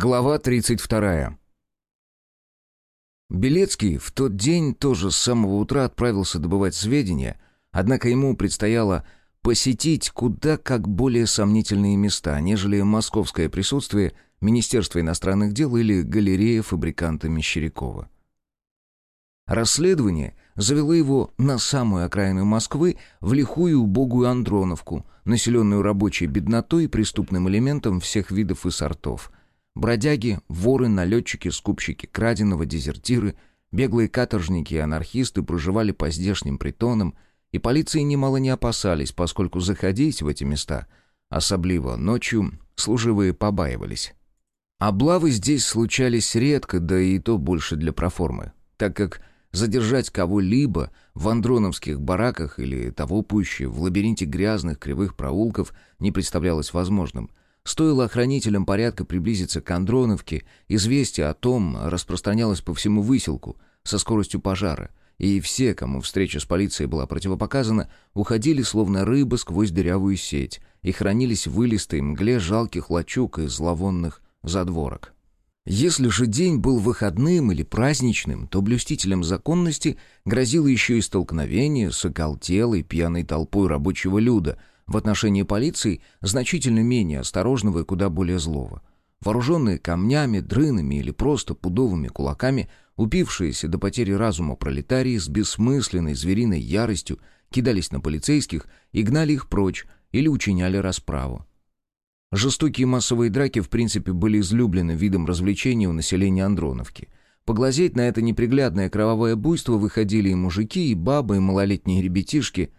Глава 32. Белецкий в тот день тоже с самого утра отправился добывать сведения, однако ему предстояло посетить куда как более сомнительные места, нежели московское присутствие Министерства иностранных дел или галерея фабриканта Мещерякова. Расследование завело его на самую окраину Москвы, в лихую убогую Андроновку, населенную рабочей беднотой и преступным элементом всех видов и сортов – Бродяги, воры, налетчики, скупщики краденого, дезертиры, беглые каторжники и анархисты проживали по здешним притонам, и полиции немало не опасались, поскольку заходить в эти места, особливо ночью, служивые побаивались. Облавы здесь случались редко, да и то больше для проформы, так как задержать кого-либо в андроновских бараках или того пуще в лабиринте грязных кривых проулков не представлялось возможным, Стоило охранителям порядка приблизиться к Андроновке, известие о том распространялось по всему выселку со скоростью пожара, и все, кому встреча с полицией была противопоказана, уходили словно рыба сквозь дырявую сеть и хранились в вылистой мгле жалких лачуг и зловонных задворок. Если же день был выходным или праздничным, то блюстителям законности грозило еще и столкновение с оголтелой пьяной толпой рабочего люда — в отношении полиции значительно менее осторожного и куда более злого. Вооруженные камнями, дрынами или просто пудовыми кулаками, упившиеся до потери разума пролетарии с бессмысленной звериной яростью кидались на полицейских и гнали их прочь или учиняли расправу. Жестокие массовые драки в принципе были излюбленным видом развлечения у населения Андроновки. Поглазеть на это неприглядное кровавое буйство выходили и мужики, и бабы, и малолетние ребятишки.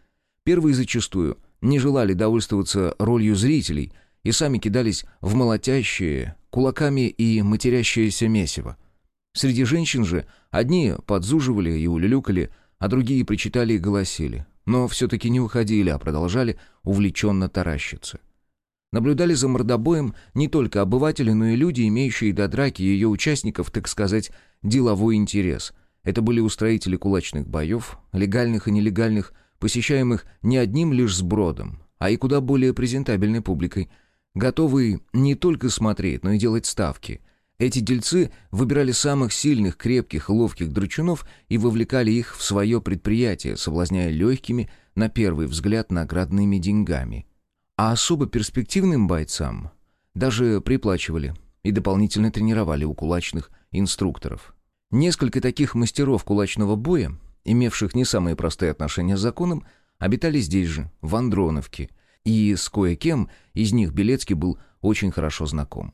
Первые зачастую – не желали довольствоваться ролью зрителей и сами кидались в молотящие, кулаками и матерящееся месиво. Среди женщин же одни подзуживали и улюлюкали, а другие причитали и голосили, но все-таки не уходили, а продолжали увлеченно таращиться. Наблюдали за мордобоем не только обыватели, но и люди, имеющие до драки ее участников, так сказать, деловой интерес. Это были устроители кулачных боев, легальных и нелегальных, посещаемых не одним лишь сбродом, а и куда более презентабельной публикой, готовые не только смотреть, но и делать ставки. Эти дельцы выбирали самых сильных, крепких, ловких драчунов и вовлекали их в свое предприятие, соблазняя легкими, на первый взгляд, наградными деньгами. А особо перспективным бойцам даже приплачивали и дополнительно тренировали у кулачных инструкторов. Несколько таких мастеров кулачного боя имевших не самые простые отношения с законом, обитали здесь же, в Андроновке, и с кое-кем из них Белецкий был очень хорошо знаком.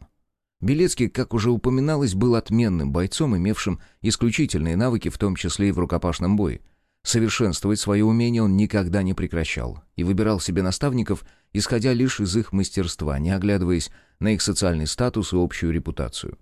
Белецкий, как уже упоминалось, был отменным бойцом, имевшим исключительные навыки, в том числе и в рукопашном бое. Совершенствовать свое умение он никогда не прекращал и выбирал себе наставников, исходя лишь из их мастерства, не оглядываясь на их социальный статус и общую репутацию.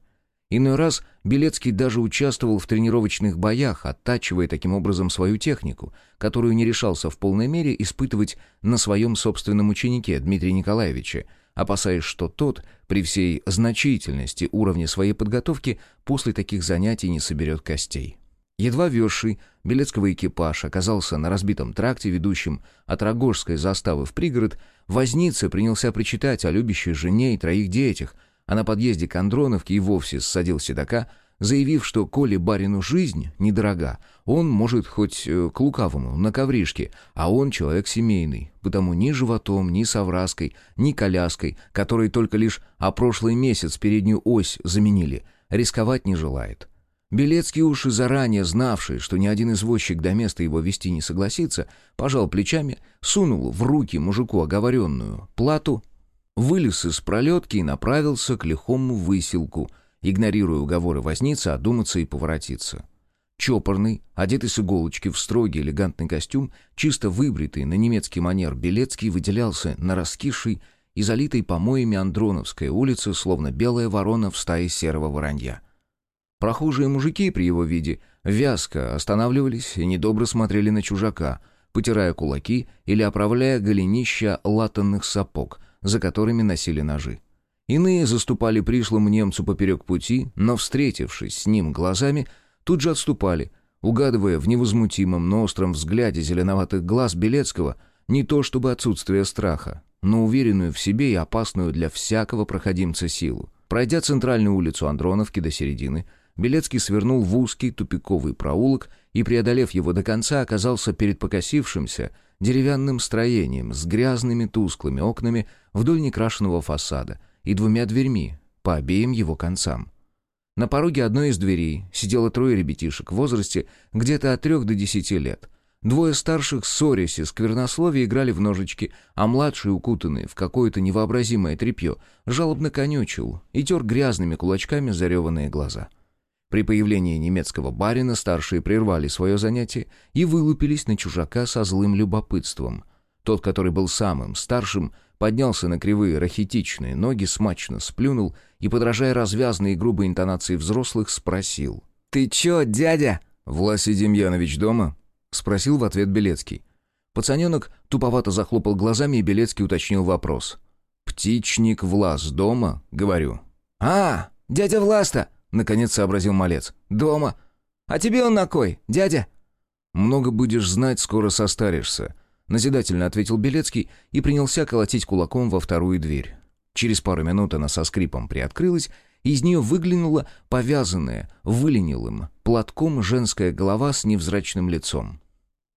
Иной раз Белецкий даже участвовал в тренировочных боях, оттачивая таким образом свою технику, которую не решался в полной мере испытывать на своем собственном ученике Дмитрия Николаевича, опасаясь, что тот, при всей значительности уровня своей подготовки, после таких занятий не соберет костей. Едва везший Белецкого экипаж оказался на разбитом тракте, ведущем от Рогожской заставы в пригород, возница принялся причитать о любящей жене и троих детях, а на подъезде к Андроновке и вовсе ссадил седока, заявив, что коли барину жизнь недорога, он может хоть э, к лукавому, на ковришке, а он человек семейный, потому ни животом, ни совраской, ни коляской, которые только лишь о прошлый месяц переднюю ось заменили, рисковать не желает. Белецкий уж и заранее знавший, что ни один извозчик до места его вести не согласится, пожал плечами, сунул в руки мужику оговоренную плату вылез из пролетки и направился к лихому выселку, игнорируя уговоры возницы, одуматься и поворотиться. Чопорный, одетый с иголочки в строгий элегантный костюм, чисто выбритый на немецкий манер Белецкий выделялся на раскисшей и залитой помоями Андроновской улице, словно белая ворона в стае серого воронья. Прохожие мужики при его виде вязко останавливались и недобро смотрели на чужака, потирая кулаки или оправляя голенища латанных сапог, за которыми носили ножи. Иные заступали пришлому немцу поперек пути, но, встретившись с ним глазами, тут же отступали, угадывая в невозмутимом, но остром взгляде зеленоватых глаз Белецкого не то чтобы отсутствие страха, но уверенную в себе и опасную для всякого проходимца силу. Пройдя центральную улицу Андроновки до середины, Белецкий свернул в узкий тупиковый проулок и, преодолев его до конца, оказался перед покосившимся деревянным строением с грязными тусклыми окнами вдоль некрашенного фасада и двумя дверьми по обеим его концам. На пороге одной из дверей сидело трое ребятишек в возрасте где-то от трех до десяти лет. Двое старших, ссорясь и сквернословие, играли в ножички, а младший, укутанный в какое-то невообразимое тряпье, жалобно конючил и тер грязными кулачками зареванные глаза. При появлении немецкого барина старшие прервали свое занятие и вылупились на чужака со злым любопытством. Тот, который был самым старшим, поднялся на кривые рахитичные ноги, смачно сплюнул и, подражая развязной и грубой интонации взрослых, спросил. «Ты чё, дядя?» «Власий Демьянович дома?» — спросил в ответ Белецкий. Пацаненок туповато захлопал глазами, и Белецкий уточнил вопрос. «Птичник Влас дома?» — говорю. «А, дядя Власта!» — наконец сообразил малец. «Дома. А тебе он на кой, дядя?» «Много будешь знать, скоро состаришься», — назидательно ответил Белецкий и принялся колотить кулаком во вторую дверь. Через пару минут она со скрипом приоткрылась, и из нее выглянула повязанная, выленилым, платком женская голова с невзрачным лицом.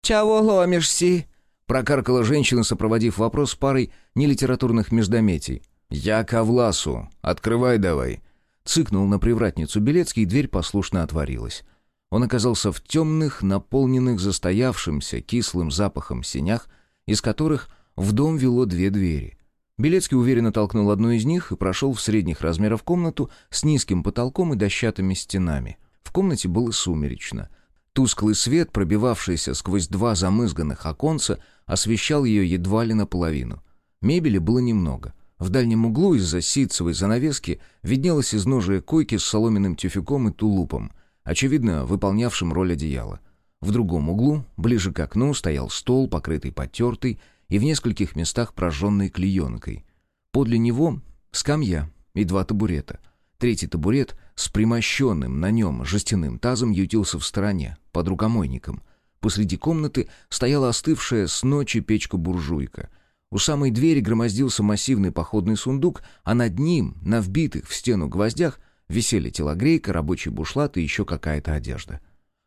«Чего ломишься?» — прокаркала женщина, сопроводив вопрос парой нелитературных междометий. «Я ко Власу. Открывай давай». Цыкнул на привратницу Белецкий, и дверь послушно отворилась. Он оказался в темных, наполненных застоявшимся кислым запахом сенях, из которых в дом вело две двери. Белецкий уверенно толкнул одну из них и прошел в средних размеров комнату с низким потолком и дощатыми стенами. В комнате было сумеречно. Тусклый свет, пробивавшийся сквозь два замызганных оконца, освещал ее едва ли наполовину. Мебели было немного. В дальнем углу из-за ситцевой занавески виднелась изножие койки с соломенным тюфяком и тулупом, очевидно, выполнявшим роль одеяла. В другом углу, ближе к окну, стоял стол, покрытый потертой, и в нескольких местах прожженной клеенкой. Подле него скамья и два табурета. Третий табурет с примощенным на нем жестяным тазом ютился в стороне, под рукомойником. Посреди комнаты стояла остывшая с ночи печка-буржуйка. У самой двери громоздился массивный походный сундук, а над ним, на вбитых в стену гвоздях, висели телогрейка, рабочий бушлат и еще какая-то одежда.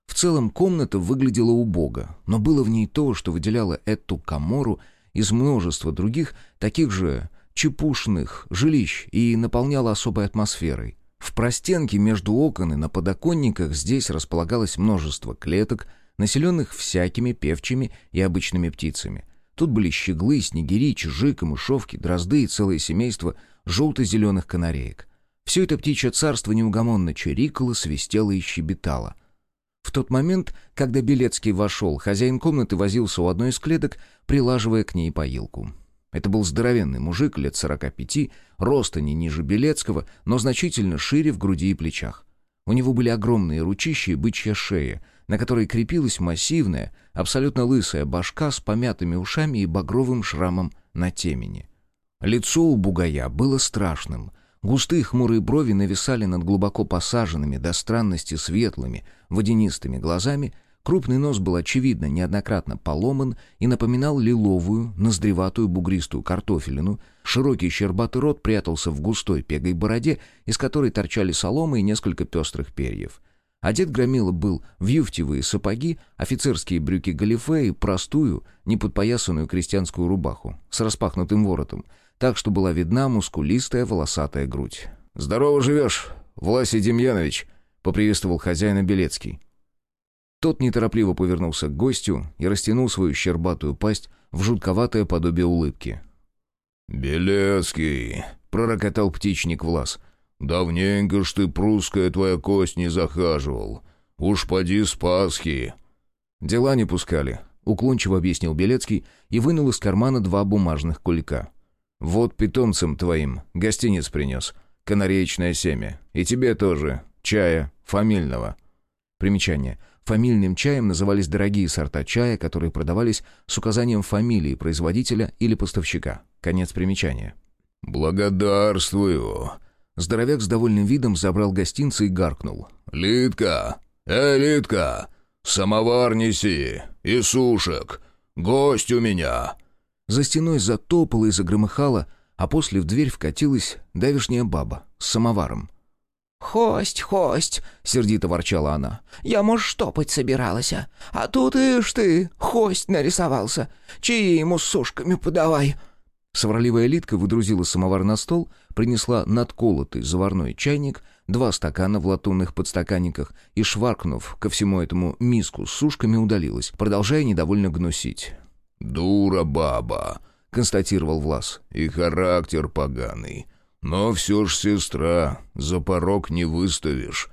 В целом комната выглядела убого, но было в ней то, что выделяло эту комору из множества других, таких же чепушных жилищ и наполняло особой атмосферой. В простенке между окон и на подоконниках здесь располагалось множество клеток, населенных всякими певчими и обычными птицами. Тут были щеглы, снегири, чижи, мышовки, дрозды и целое семейство желто-зеленых канареек. Все это птичье царство неугомонно чирикало, свистело и щебетало. В тот момент, когда Белецкий вошел, хозяин комнаты возился у одной из клеток, прилаживая к ней поилку. Это был здоровенный мужик лет сорока пяти, роста не ниже Белецкого, но значительно шире в груди и плечах. У него были огромные ручища и бычья шея, на которой крепилась массивная, абсолютно лысая башка с помятыми ушами и багровым шрамом на темени. Лицо у бугая было страшным, Густые хмурые брови нависали над глубоко посаженными до странности светлыми, водянистыми глазами, крупный нос был, очевидно, неоднократно поломан и напоминал лиловую, ноздреватую бугристую картофелину, широкий щербатый рот прятался в густой пегой бороде, из которой торчали соломы и несколько пестрых перьев. Одет Громила был в юфтевые сапоги, офицерские брюки галифе и простую, неподпоясанную крестьянскую рубаху с распахнутым воротом — так что была видна мускулистая волосатая грудь. «Здорово живешь, Власий Демьянович!» — поприветствовал хозяина Белецкий. Тот неторопливо повернулся к гостю и растянул свою щербатую пасть в жутковатое подобие улыбки. «Белецкий!» — пророкотал птичник Влас. «Давненько ж ты, прусская твоя кость, не захаживал. Уж поди с Пасхи!» «Дела не пускали», — уклончиво объяснил Белецкий и вынул из кармана два бумажных кулька. Вот питомцам твоим гостиниц принес. Канареечное семя. И тебе тоже. Чая. Фамильного. Примечание. Фамильным чаем назывались дорогие сорта чая, которые продавались с указанием фамилии производителя или поставщика. Конец примечания. «Благодарствую!» Здоровяк с довольным видом забрал гостинцы и гаркнул. «Литка! Эй, Литка! Самовар неси! И сушек! Гость у меня!» За стеной затопало и загромыхало, а после в дверь вкатилась давишняя баба с самоваром. «Хость, хость!» — сердито ворчала она. «Я, может, штопать собиралась, а? А тут, ишь ты, хость нарисовался. Чьи ему с сушками подавай!» Сварливая Литка выдрузила самовар на стол, принесла надколотый заварной чайник, два стакана в латунных подстаканниках и, шваркнув ко всему этому миску с сушками, удалилась, продолжая недовольно гнусить. «Дура баба!» — констатировал Влас. «И характер поганый. Но все ж сестра, за порог не выставишь».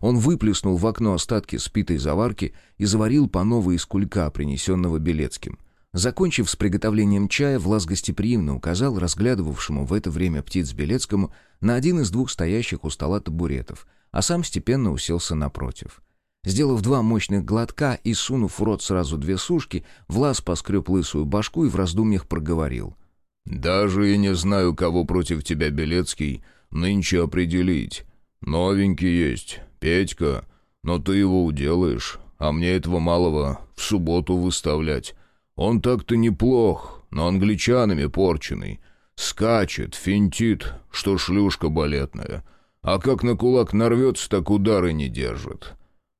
Он выплеснул в окно остатки спитой заварки и заварил по новой из кулька, принесенного Белецким. Закончив с приготовлением чая, Влас гостеприимно указал разглядывавшему в это время птиц Белецкому на один из двух стоящих у стола табуретов, а сам степенно уселся напротив. Сделав два мощных глотка и сунув в рот сразу две сушки, Влас поскреб лысую башку и в раздумьях проговорил. «Даже и не знаю, кого против тебя, Белецкий, нынче определить. Новенький есть, Петька, но ты его уделаешь, а мне этого малого в субботу выставлять». Он так-то неплох, но англичанами порченый. Скачет, финтит, что шлюшка балетная. А как на кулак нарвется, так удары не держит.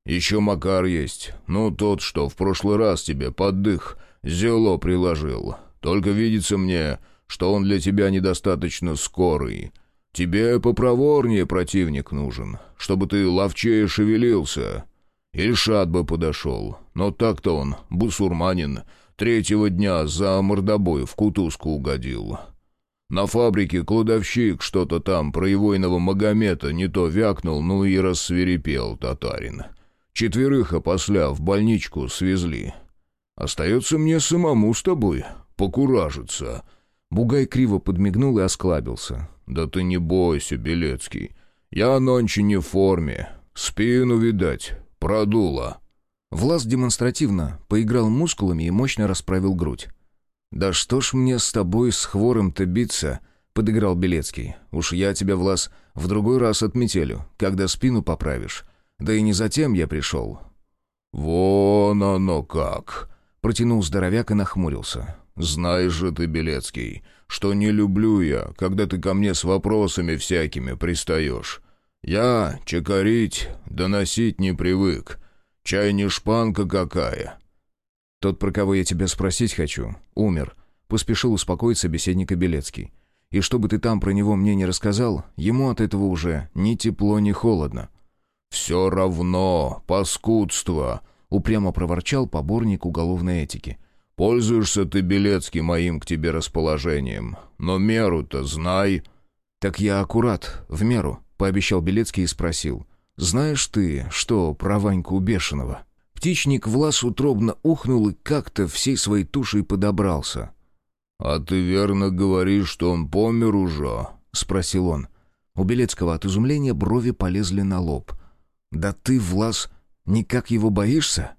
Еще Макар есть, ну тот, что в прошлый раз тебе под дых зело приложил. Только видится мне, что он для тебя недостаточно скорый. Тебе попроворнее противник нужен, чтобы ты ловчее шевелился. Ильшат бы подошел, но так-то он, бусурманин, Третьего дня за мордобой в кутузку угодил. На фабрике кладовщик что-то там про егойного Магомета не то вякнул, ну и рассверепел татарин. Четверых опосля в больничку свезли. Остается мне самому с тобой покуражиться». Бугай криво подмигнул и осклабился. «Да ты не бойся, Белецкий. Я нонче не в форме. Спину, видать, продуло». Влас демонстративно поиграл мускулами и мощно расправил грудь. «Да что ж мне с тобой с хворым-то биться?» — подыграл Белецкий. «Уж я тебя, Влас, в другой раз отметелю, когда спину поправишь. Да и не затем я пришел». «Вон оно как!» — протянул здоровяк и нахмурился. «Знаешь же ты, Белецкий, что не люблю я, когда ты ко мне с вопросами всякими пристаешь. Я чекарить, доносить не привык». Чай не шпанка какая». «Тот, про кого я тебя спросить хочу, умер», — поспешил успокоить собеседника Белецкий. «И чтобы ты там про него мне не рассказал, ему от этого уже ни тепло, ни холодно». «Все равно, паскудство», — упрямо проворчал поборник уголовной этики. «Пользуешься ты, Белецкий, моим к тебе расположением, но меру-то знай». «Так я аккурат, в меру», — пообещал Белецкий и спросил. «Знаешь ты, что про Ваньку Бешеного?» Птичник Влас утробно ухнул и как-то всей своей тушей подобрался. «А ты верно говоришь, что он помер уже?» — спросил он. У Белецкого от изумления брови полезли на лоб. «Да ты, Влас, никак его боишься?»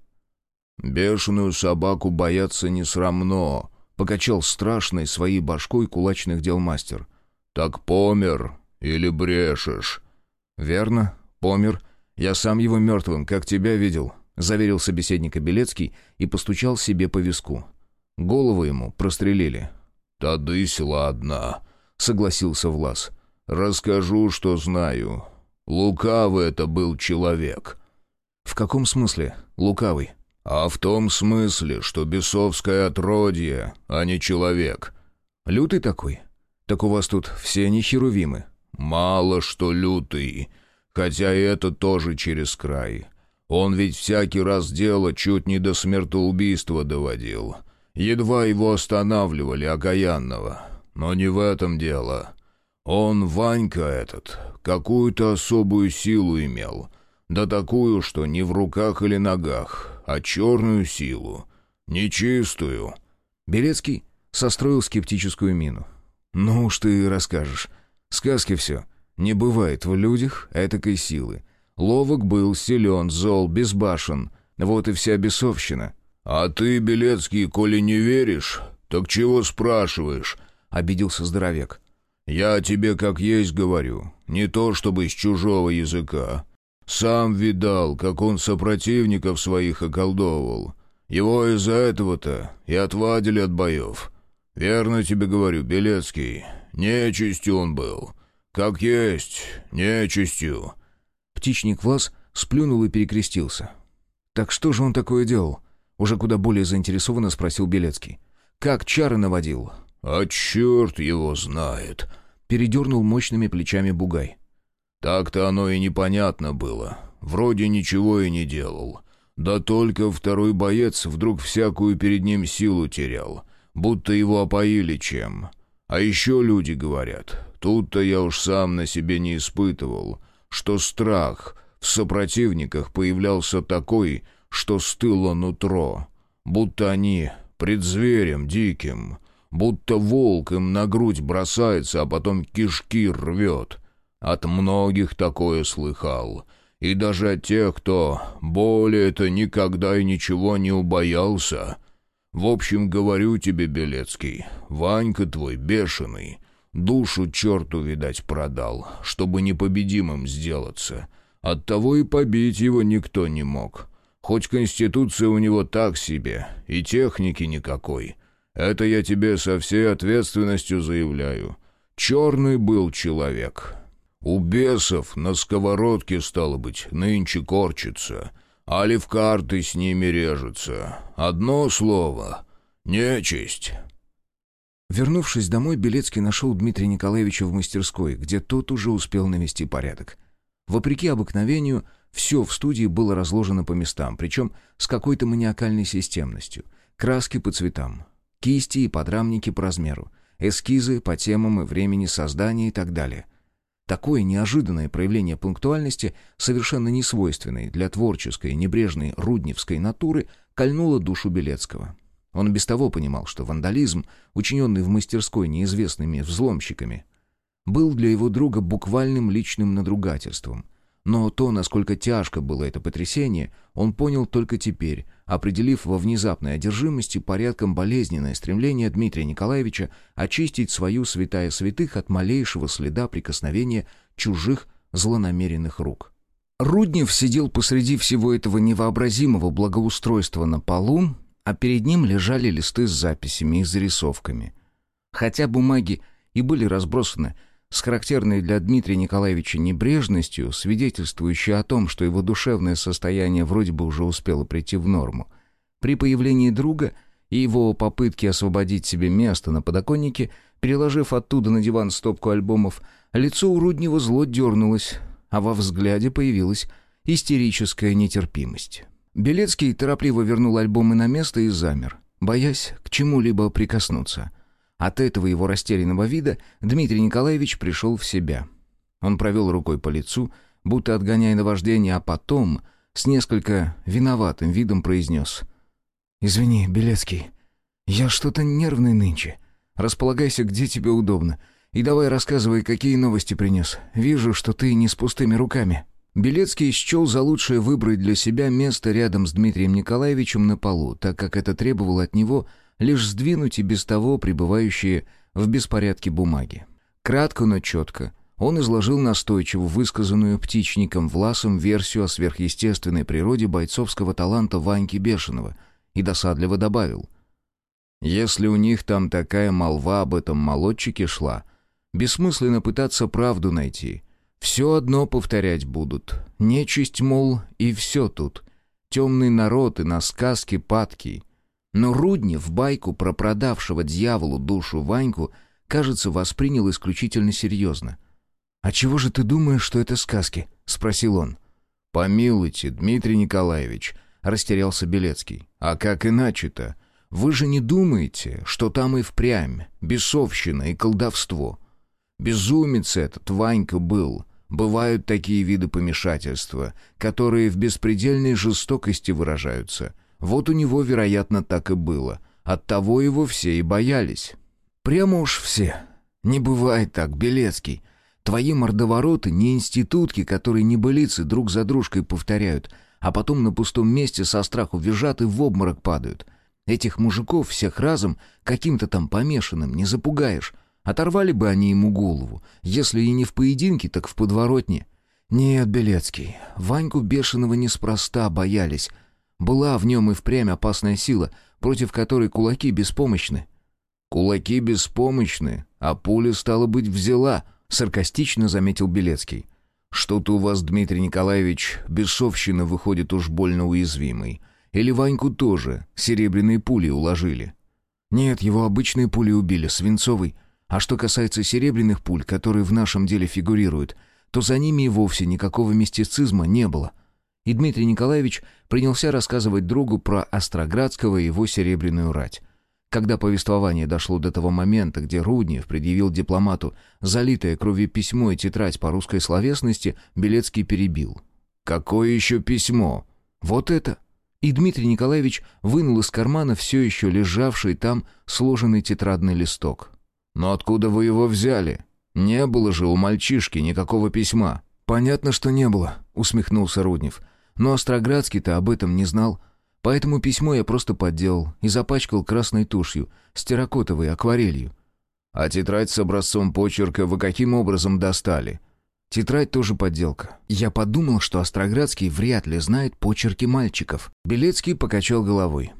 «Бешеную собаку бояться не срамно», — покачал страшной своей башкой кулачных дел мастер. «Так помер или брешешь?» «Верно, «Помер. Я сам его мертвым, как тебя видел», — заверил собеседника Белецкий и постучал себе по виску. Голову ему прострелили. «Тадысь, ладно», — согласился Влас. «Расскажу, что знаю. Лукавый это был человек». «В каком смысле лукавый?» «А в том смысле, что бесовское отродье, а не человек». «Лютый такой? Так у вас тут все не херувимы». «Мало что лютый. Хотя и это тоже через край. Он ведь всякий раз дело чуть не до смертоубийства доводил. Едва его останавливали, окаянного. Но не в этом дело. Он, Ванька этот, какую-то особую силу имел. Да такую, что не в руках или ногах, а черную силу. Нечистую. Белецкий состроил скептическую мину. «Ну уж ты расскажешь. Сказки все. Не бывает в людях этакой силы. Ловок был, силен, зол, безбашен. Вот и вся бесовщина. «А ты, Белецкий, коли не веришь, так чего спрашиваешь?» — обиделся здоровяк. «Я тебе как есть говорю, не то чтобы из чужого языка. Сам видал, как он сопротивников своих околдовывал. Его из-за этого-то и отвадили от боев. Верно тебе говорю, Белецкий, нечистью он был. Как есть, нечистью». Птичник Влас сплюнул и перекрестился. «Так что же он такое делал?» Уже куда более заинтересованно спросил Белецкий. «Как чары наводил?» «А черт его знает!» Передернул мощными плечами Бугай. «Так-то оно и непонятно было. Вроде ничего и не делал. Да только второй боец вдруг всякую перед ним силу терял, будто его опоили чем. А еще люди говорят, тут-то я уж сам на себе не испытывал, что страх в сопротивниках появлялся такой, что стыло нутро, будто они пред зверем диким, будто волк им на грудь бросается, а потом кишки рвет. От многих такое слыхал, и даже от тех, кто более-то никогда и ничего не убоялся. В общем, говорю тебе, Белецкий, Ванька твой бешеный, душу черту, видать, продал, чтобы непобедимым сделаться. Оттого и побить его никто не мог». Хоть конституция у него так себе, и техники никакой. Это я тебе со всей ответственностью заявляю. Черный был человек. У бесов на сковородке, стало быть, нынче корчится, али в карты с ними режется. Одно слово — нечисть». Вернувшись домой, Белецкий нашел Дмитрия Николаевича в мастерской, где тот уже успел навести порядок. Вопреки обыкновению, все в студии было разложено по местам, причем с какой-то маниакальной системностью. Краски по цветам, кисти и подрамники по размеру, эскизы по темам и времени создания и так далее. Такое неожиданное проявление пунктуальности, совершенно несвойственной для творческой, небрежной рудневской натуры, кольнуло душу Белецкого. Он без того понимал, что вандализм, учиненный в мастерской неизвестными взломщиками, был для его друга буквальным личным надругательством — но то, насколько тяжко было это потрясение, он понял только теперь, определив во внезапной одержимости порядком болезненное стремление Дмитрия Николаевича очистить свою святая святых от малейшего следа прикосновения чужих злонамеренных рук. Руднев сидел посреди всего этого невообразимого благоустройства на полу, а перед ним лежали листы с записями и зарисовками. Хотя бумаги и были разбросаны с характерной для Дмитрия Николаевича небрежностью, свидетельствующей о том, что его душевное состояние вроде бы уже успело прийти в норму. При появлении друга и его попытке освободить себе место на подоконнике, переложив оттуда на диван стопку альбомов, лицо у Руднева зло дернулось, а во взгляде появилась истерическая нетерпимость. Белецкий торопливо вернул альбомы на место и замер, боясь к чему-либо прикоснуться — от этого его растерянного вида Дмитрий Николаевич пришел в себя. Он провел рукой по лицу, будто отгоняя наваждение, а потом с несколько виноватым видом произнес. «Извини, Белецкий, я что-то нервный нынче. Располагайся, где тебе удобно, и давай рассказывай, какие новости принес. Вижу, что ты не с пустыми руками». Белецкий счел за лучшее выбрать для себя место рядом с Дмитрием Николаевичем на полу, так как это требовало от него – лишь сдвинуть и без того пребывающие в беспорядке бумаги. Кратко, но четко, он изложил настойчиво высказанную птичником Власом версию о сверхъестественной природе бойцовского таланта Ваньки Бешеного и досадливо добавил. «Если у них там такая молва об этом молодчике шла, бессмысленно пытаться правду найти. Все одно повторять будут. Нечисть, мол, и все тут. Темный народ и на сказки падкий. Но Руднев байку про продавшего дьяволу душу Ваньку, кажется, воспринял исключительно серьезно. «А чего же ты думаешь, что это сказки?» — спросил он. «Помилуйте, Дмитрий Николаевич», — растерялся Белецкий. «А как иначе-то? Вы же не думаете, что там и впрямь бесовщина и колдовство? Безумец этот Ванька был». Бывают такие виды помешательства, которые в беспредельной жестокости выражаются — вот у него, вероятно, так и было. Оттого его все и боялись. Прямо уж все. Не бывает так, Белецкий. Твои мордовороты не институтки, которые небылицы друг за дружкой повторяют, а потом на пустом месте со страху визжат и в обморок падают. Этих мужиков всех разом каким-то там помешанным не запугаешь. Оторвали бы они ему голову, если и не в поединке, так в подворотне. Нет, Белецкий, Ваньку Бешеного неспроста боялись — была в нем и впрямь опасная сила, против которой кулаки беспомощны. Кулаки беспомощны, а пуля, стало быть, взяла, саркастично заметил Белецкий. Что-то у вас, Дмитрий Николаевич, бесовщина выходит уж больно уязвимой. Или Ваньку тоже серебряные пули уложили? Нет, его обычные пули убили, свинцовый. А что касается серебряных пуль, которые в нашем деле фигурируют, то за ними и вовсе никакого мистицизма не было. И Дмитрий Николаевич принялся рассказывать другу про Остроградского и его серебряную рать. Когда повествование дошло до того момента, где Руднев предъявил дипломату залитое кровью письмо и тетрадь по русской словесности, Белецкий перебил. «Какое еще письмо?» «Вот это!» И Дмитрий Николаевич вынул из кармана все еще лежавший там сложенный тетрадный листок. «Но откуда вы его взяли? Не было же у мальчишки никакого письма». «Понятно, что не было», — усмехнулся Руднев. «Но Остроградский-то об этом не знал. Поэтому письмо я просто подделал и запачкал красной тушью, с терракотовой акварелью. А тетрадь с образцом почерка вы каким образом достали? Тетрадь тоже подделка. Я подумал, что Остроградский вряд ли знает почерки мальчиков. Белецкий покачал головой.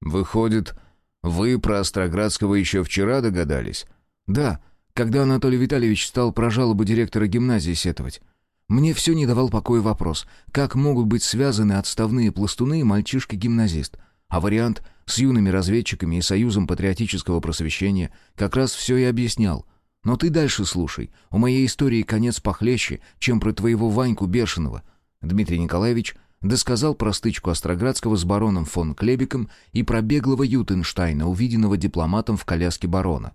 «Выходит, вы про Остроградского еще вчера догадались?» «Да, когда Анатолий Витальевич стал про жалобу директора гимназии сетовать. Мне все не давал покоя вопрос, как могут быть связаны отставные пластуны и мальчишка-гимназист. А вариант с юными разведчиками и Союзом патриотического просвещения как раз все и объяснял. Но ты дальше слушай. У моей истории конец похлеще, чем про твоего Ваньку Бешеного. Дмитрий Николаевич досказал про стычку Остроградского с бароном фон Клебиком и про беглого Ютенштайна, увиденного дипломатом в коляске барона.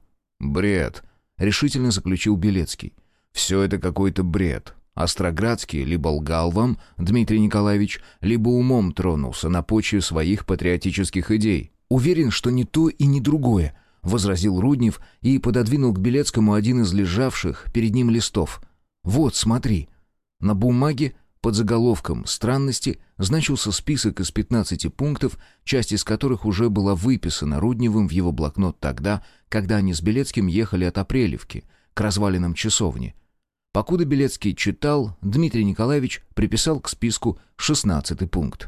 «Бред», — решительно заключил Белецкий. «Все это какой-то бред. Остроградский либо лгал вам, Дмитрий Николаевич, либо умом тронулся на почве своих патриотических идей. «Уверен, что ни то и ни другое», — возразил Руднев и пододвинул к Белецкому один из лежавших перед ним листов. «Вот, смотри». На бумаге под заголовком «Странности» значился список из 15 пунктов, часть из которых уже была выписана Рудневым в его блокнот тогда, когда они с Белецким ехали от Апрелевки к развалинам часовни — Покуда Белецкий читал, Дмитрий Николаевич приписал к списку 16 пункт.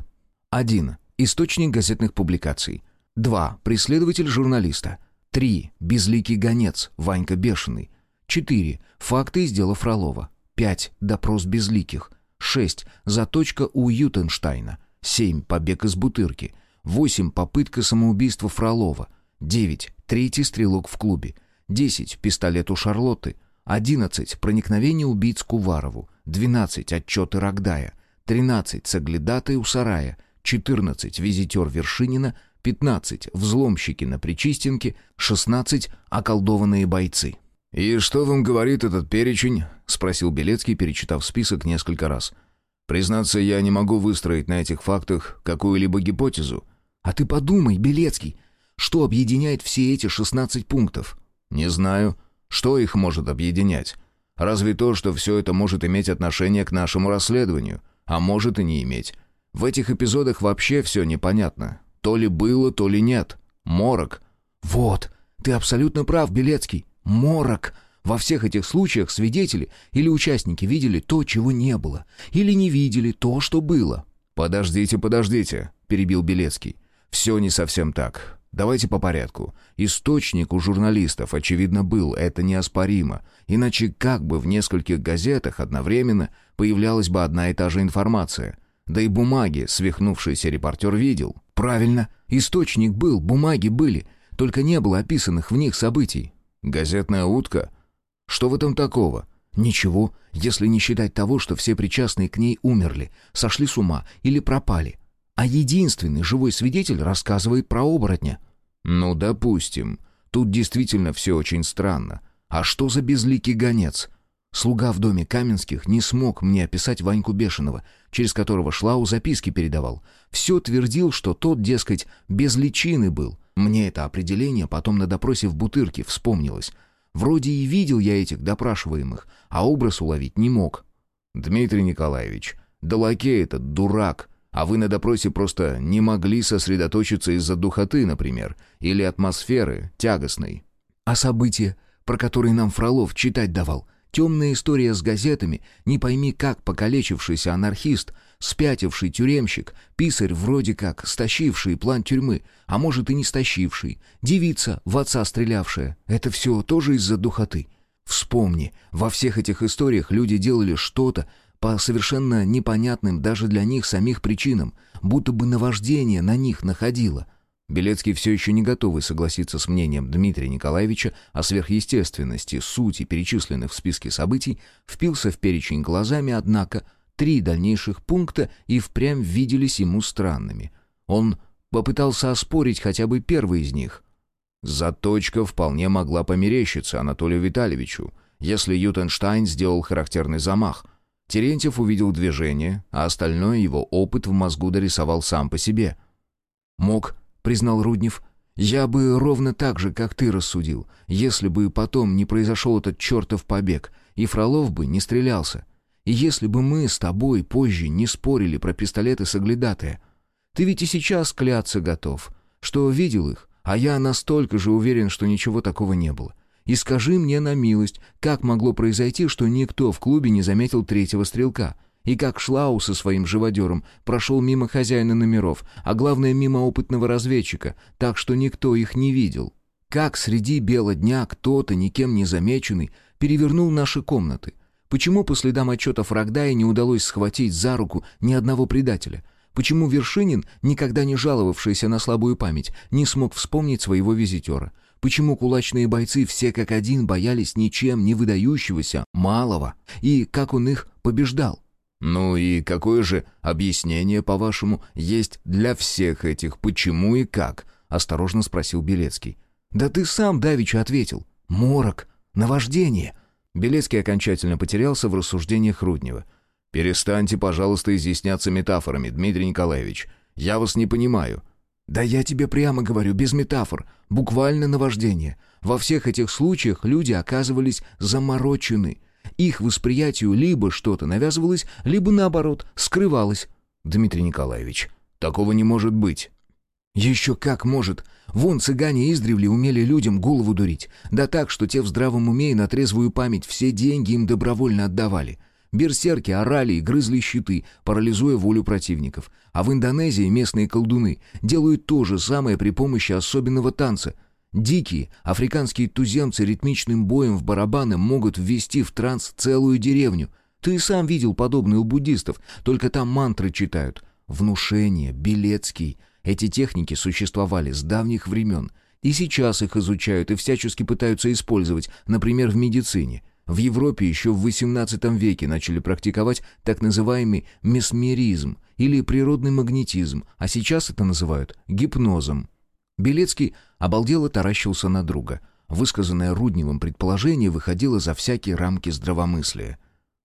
1. Источник газетных публикаций. 2. Преследователь журналиста. 3. Безликий гонец, Ванька Бешеный. 4. Факты из дела Фролова. 5. Допрос безликих. 6. Заточка у Ютенштайна. 7. Побег из Бутырки. 8. Попытка самоубийства Фролова. 9. Третий стрелок в клубе. 10. Пистолет у Шарлотты. 11. Проникновение убийц к Уварову. 12. Отчеты Рогдая. 13. Соглядатай у сарая. 14. Визитер Вершинина. 15. Взломщики на Причистенке. 16. Околдованные бойцы. «И что вам говорит этот перечень?» — спросил Белецкий, перечитав список несколько раз. «Признаться, я не могу выстроить на этих фактах какую-либо гипотезу». «А ты подумай, Белецкий, что объединяет все эти 16 пунктов?» «Не знаю. Что их может объединять? Разве то, что все это может иметь отношение к нашему расследованию, а может и не иметь. В этих эпизодах вообще все непонятно. То ли было, то ли нет. Морок. Вот, ты абсолютно прав, Белецкий. Морок. Во всех этих случаях свидетели или участники видели то, чего не было, или не видели то, что было. «Подождите, подождите», — перебил Белецкий. «Все не совсем так. Давайте по порядку. Источник у журналистов, очевидно, был, это неоспоримо. Иначе как бы в нескольких газетах одновременно появлялась бы одна и та же информация? Да и бумаги свихнувшийся репортер видел. Правильно, источник был, бумаги были, только не было описанных в них событий. Газетная утка? Что в этом такого? Ничего, если не считать того, что все причастные к ней умерли, сошли с ума или пропали. А единственный живой свидетель рассказывает про оборотня. «Ну, допустим. Тут действительно все очень странно. А что за безликий гонец?» Слуга в доме Каменских не смог мне описать Ваньку Бешеного, через которого Шлау записки передавал. Все твердил, что тот, дескать, без личины был. Мне это определение потом на допросе в Бутырке вспомнилось. Вроде и видел я этих допрашиваемых, а образ уловить не мог. «Дмитрий Николаевич, да лакей этот дурак!» А вы на допросе просто не могли сосредоточиться из-за духоты, например, или атмосферы тягостной. А события, про которые нам Фролов читать давал, темная история с газетами, не пойми как покалечившийся анархист, спятивший тюремщик, писарь вроде как стащивший план тюрьмы, а может и не стащивший, девица, в отца стрелявшая. Это все тоже из-за духоты. Вспомни, во всех этих историях люди делали что-то по совершенно непонятным даже для них самих причинам, будто бы наваждение на них находило. Белецкий все еще не готовый согласиться с мнением Дмитрия Николаевича о сверхъестественности сути перечисленных в списке событий, впился в перечень глазами, однако три дальнейших пункта и впрямь виделись ему странными. Он попытался оспорить хотя бы первый из них. Заточка вполне могла померещиться Анатолию Витальевичу, если Ютенштайн сделал характерный замах. Терентьев увидел движение, а остальное его опыт в мозгу дорисовал сам по себе. Мог признал Руднев. «Я бы ровно так же, как ты рассудил, если бы потом не произошел этот чертов побег, и Фролов бы не стрелялся. И если бы мы с тобой позже не спорили про пистолеты соглядатая. Ты ведь и сейчас кляться готов, что видел их, а я настолько же уверен, что ничего такого не было. И скажи мне на милость, как могло произойти, что никто в клубе не заметил третьего стрелка?» И как Шлау со своим живодером прошел мимо хозяина номеров, а главное мимо опытного разведчика, так что никто их не видел. Как среди бела дня кто-то, никем не замеченный, перевернул наши комнаты. Почему по следам отчетов Рогдая не удалось схватить за руку ни одного предателя? Почему Вершинин, никогда не жаловавшийся на слабую память, не смог вспомнить своего визитера? Почему кулачные бойцы все как один боялись ничем не выдающегося, малого? И как он их побеждал? «Ну и какое же объяснение, по-вашему, есть для всех этих почему и как?» — осторожно спросил Белецкий. «Да ты сам давеча ответил. Морок, наваждение». Белецкий окончательно потерялся в рассуждениях Руднева. «Перестаньте, пожалуйста, изъясняться метафорами, Дмитрий Николаевич. Я вас не понимаю». «Да я тебе прямо говорю, без метафор. Буквально наваждение. Во всех этих случаях люди оказывались заморочены. Их восприятию либо что-то навязывалось, либо, наоборот, скрывалось. Дмитрий Николаевич, такого не может быть. Еще как может. Вон цыгане издревле умели людям голову дурить. Да так, что те в здравом уме и на трезвую память все деньги им добровольно отдавали. Берсерки орали и грызли щиты, парализуя волю противников. А в Индонезии местные колдуны делают то же самое при помощи особенного танца — Дикие африканские туземцы ритмичным боем в барабаны могут ввести в транс целую деревню. Ты сам видел подобное у буддистов, только там мантры читают. Внушение, Белецкий. Эти техники существовали с давних времен. И сейчас их изучают и всячески пытаются использовать, например, в медицине. В Европе еще в XVIII веке начали практиковать так называемый месмеризм или природный магнетизм, а сейчас это называют гипнозом. Белецкий обалдело таращился на друга. Высказанное Рудневым предположение выходило за всякие рамки здравомыслия.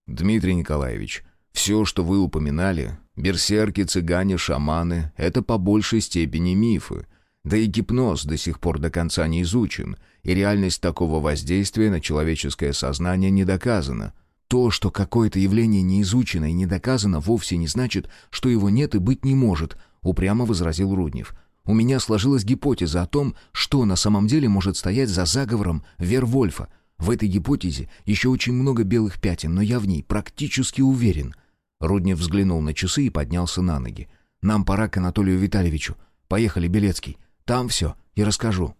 «Дмитрий Николаевич, все, что вы упоминали, берсерки, цыгане, шаманы — это по большей степени мифы. Да и гипноз до сих пор до конца не изучен, и реальность такого воздействия на человеческое сознание не доказана». То, что какое-то явление не изучено и не доказано, вовсе не значит, что его нет и быть не может, упрямо возразил Руднев. У меня сложилась гипотеза о том, что на самом деле может стоять за заговором Вервольфа. В этой гипотезе еще очень много белых пятен, но я в ней практически уверен. Руднев взглянул на часы и поднялся на ноги. «Нам пора к Анатолию Витальевичу. Поехали, Белецкий. Там все и расскажу».